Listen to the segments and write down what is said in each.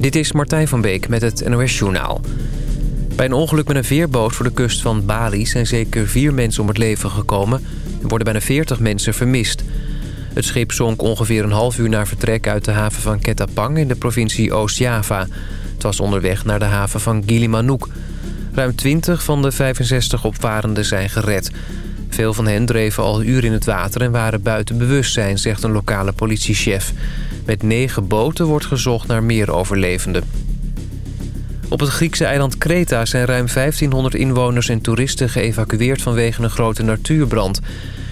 Dit is Martijn van Beek met het NOS Journaal. Bij een ongeluk met een veerboot voor de kust van Bali... zijn zeker vier mensen om het leven gekomen... en worden bijna 40 mensen vermist. Het schip zonk ongeveer een half uur na vertrek uit de haven van Ketapang... in de provincie Oost-Java. Het was onderweg naar de haven van Gilimanuk. Ruim 20 van de 65 opvarenden zijn gered. Veel van hen dreven al uren in het water en waren buiten bewustzijn... zegt een lokale politiechef... Met negen boten wordt gezocht naar meer overlevenden. Op het Griekse eiland Kreta zijn ruim 1500 inwoners en toeristen geëvacueerd vanwege een grote natuurbrand.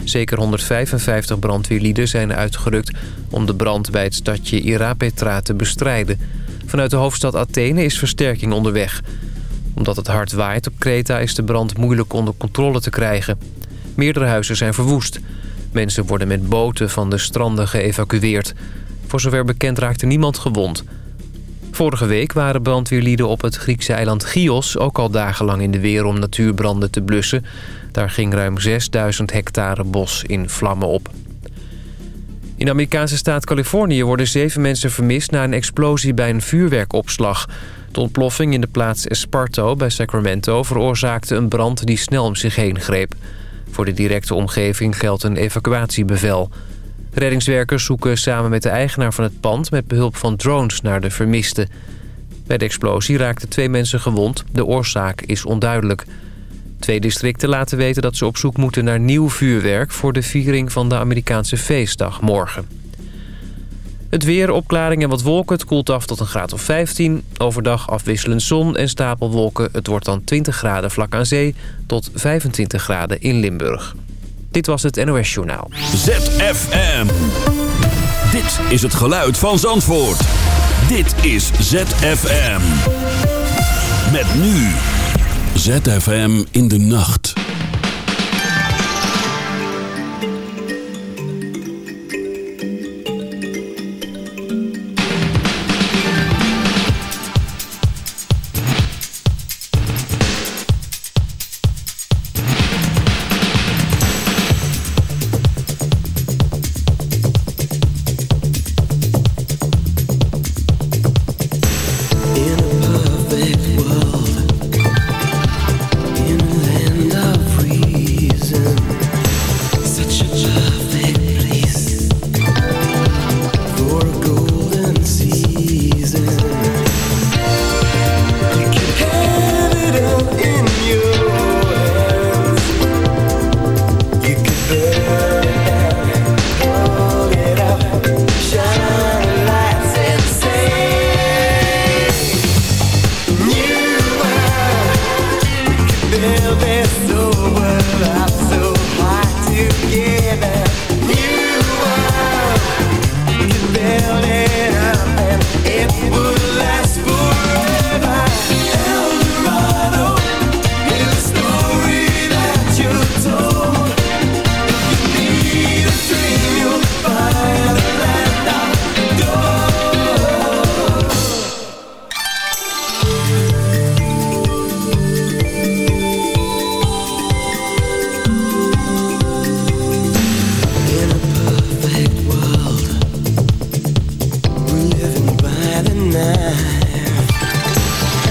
Zeker 155 brandweerlieden zijn uitgerukt om de brand bij het stadje Irapetra te bestrijden. Vanuit de hoofdstad Athene is versterking onderweg. Omdat het hard waait op Kreta is de brand moeilijk onder controle te krijgen. Meerdere huizen zijn verwoest. Mensen worden met boten van de stranden geëvacueerd. Voor zover bekend raakte niemand gewond. Vorige week waren brandweerlieden op het Griekse eiland Chios... ook al dagenlang in de weer om natuurbranden te blussen. Daar ging ruim 6000 hectare bos in vlammen op. In de Amerikaanse staat Californië worden zeven mensen vermist... na een explosie bij een vuurwerkopslag. De ontploffing in de plaats Esparto bij Sacramento... veroorzaakte een brand die snel om zich heen greep. Voor de directe omgeving geldt een evacuatiebevel... Reddingswerkers zoeken samen met de eigenaar van het pand... met behulp van drones naar de vermisten. Bij de explosie raakten twee mensen gewond. De oorzaak is onduidelijk. Twee districten laten weten dat ze op zoek moeten naar nieuw vuurwerk... voor de viering van de Amerikaanse feestdag morgen. Het weer, opklaring en wat wolken. Het koelt af tot een graad of 15. Overdag afwisselend zon en stapelwolken. Het wordt dan 20 graden vlak aan zee tot 25 graden in Limburg. Dit was het NOS Journaal. ZFM. Dit is het geluid van Zandvoort. Dit is ZFM. Met nu. ZFM in de nacht.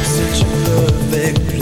Such a perfect.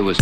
Was.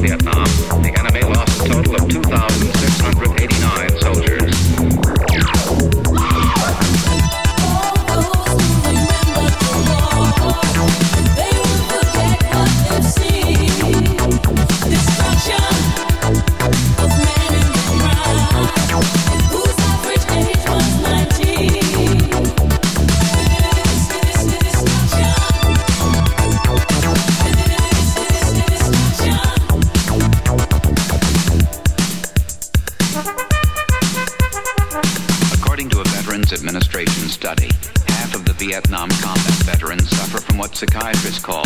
Vietnam. psychiatrist called.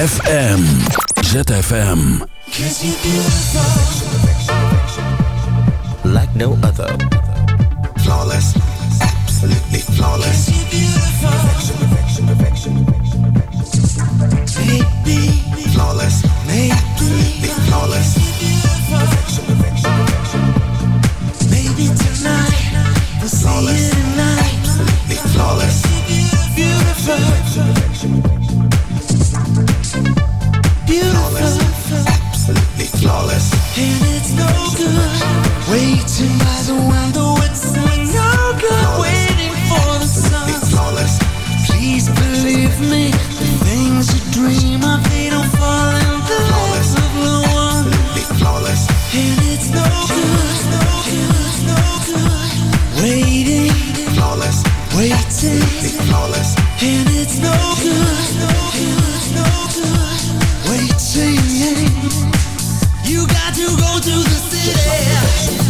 ZFM. ZFM. Like no other. Flawless. Absolutely flawless. Flawless to go to the city.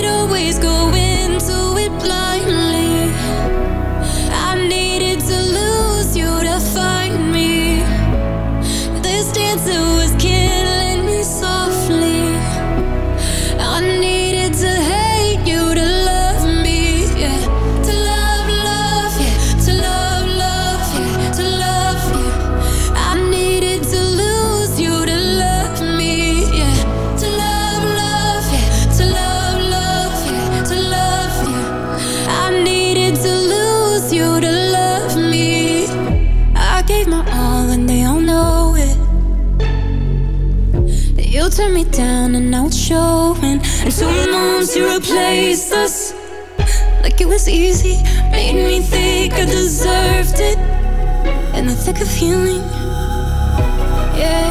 always go into it blind. turn me down and out showing. And two months you replace us like it was easy. Made me think I deserved it in the thick of healing. Yeah.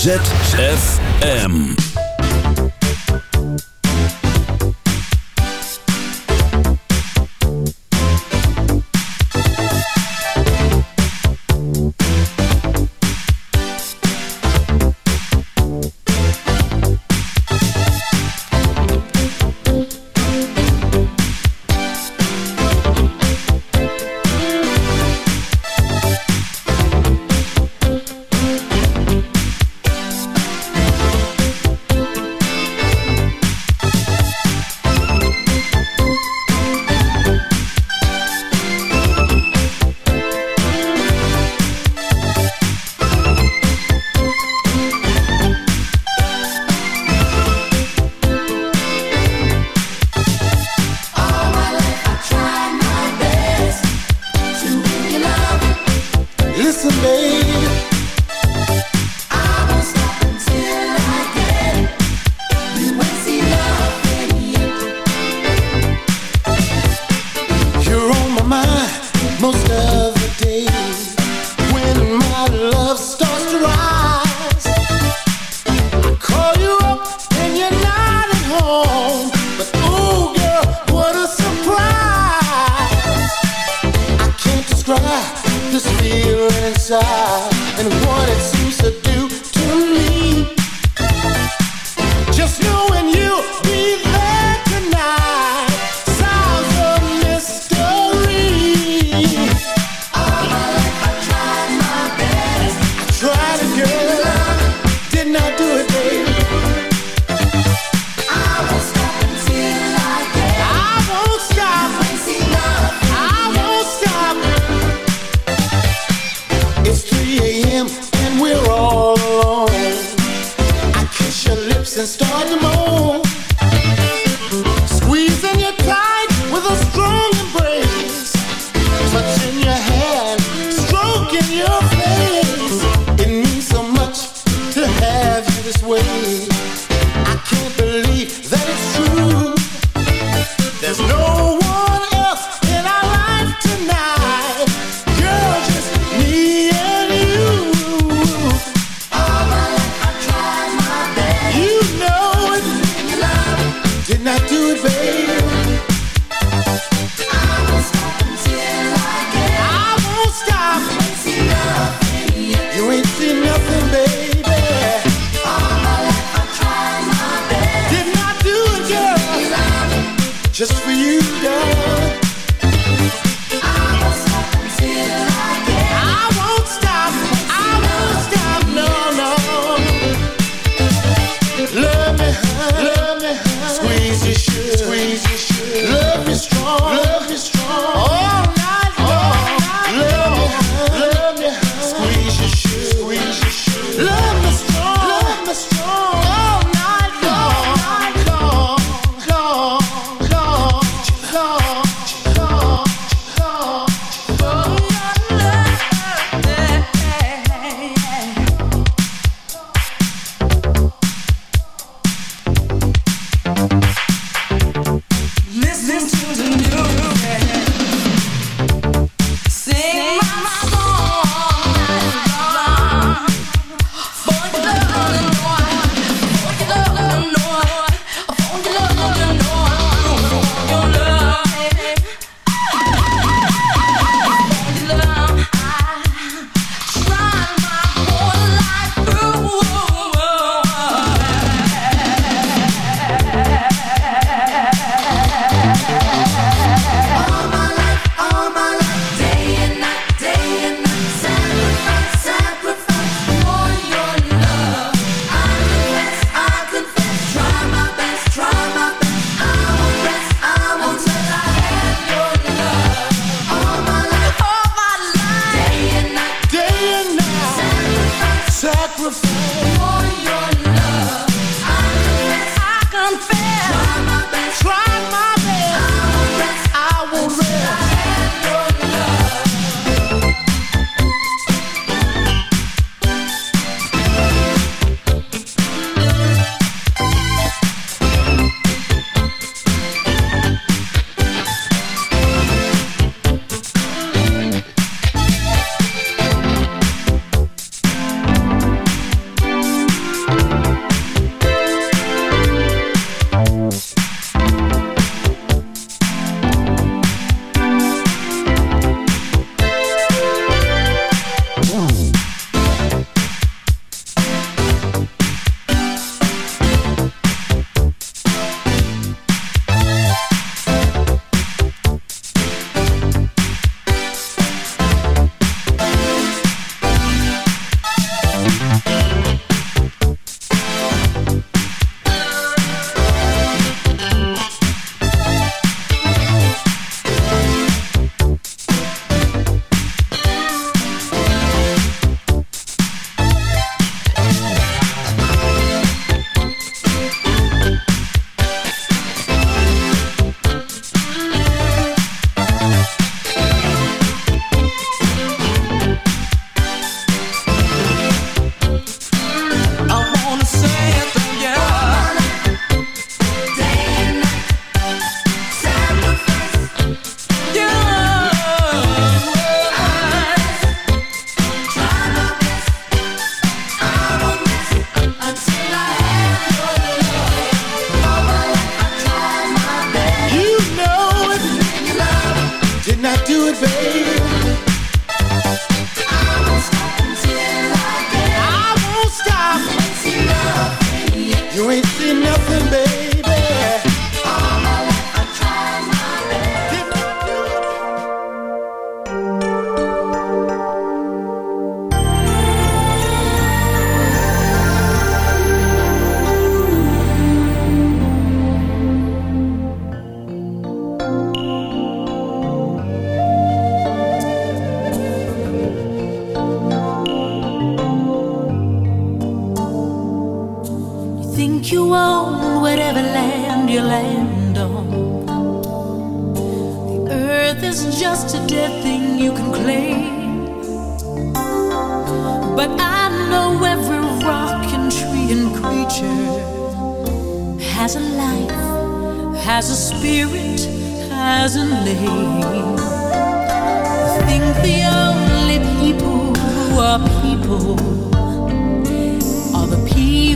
ZFM.